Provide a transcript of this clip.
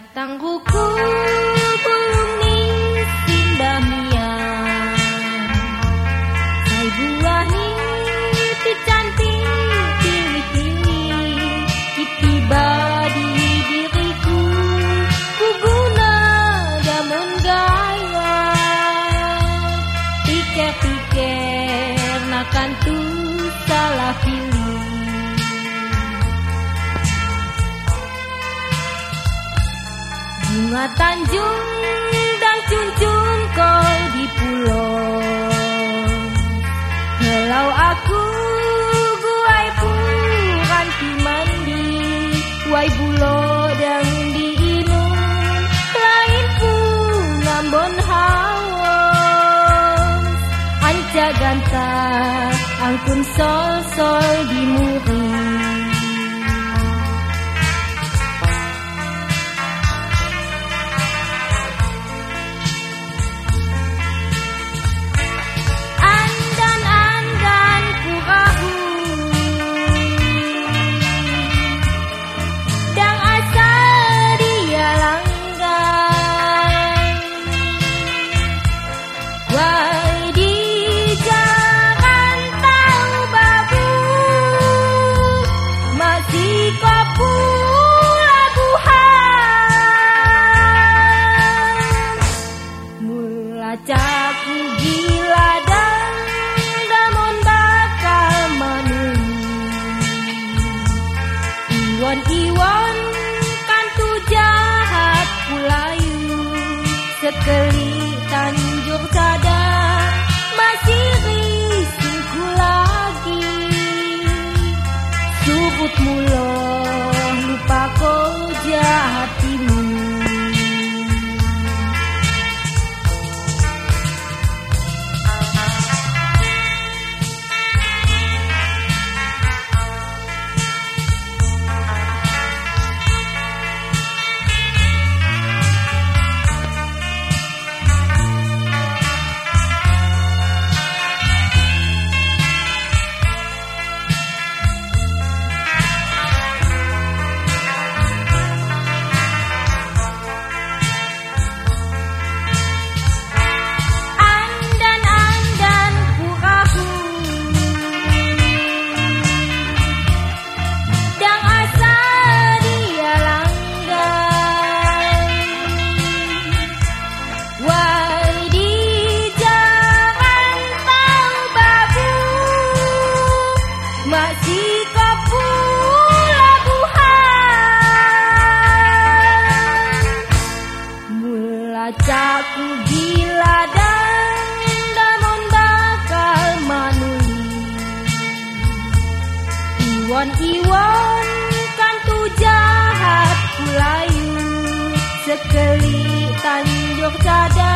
batang kuku Bunga Tanjung dan cuncung kau di pulau. Kalau aku guai puran di mandi. Wai bulo dan diinum Lain pun nambon hawas Anca ganta angkun sol-sol di muri Mula caku gila Masih kau pulabuhan Mula caku gila dan damon bakal manuli Iwan-iwan kan tu jahat tanjur cada masih rindu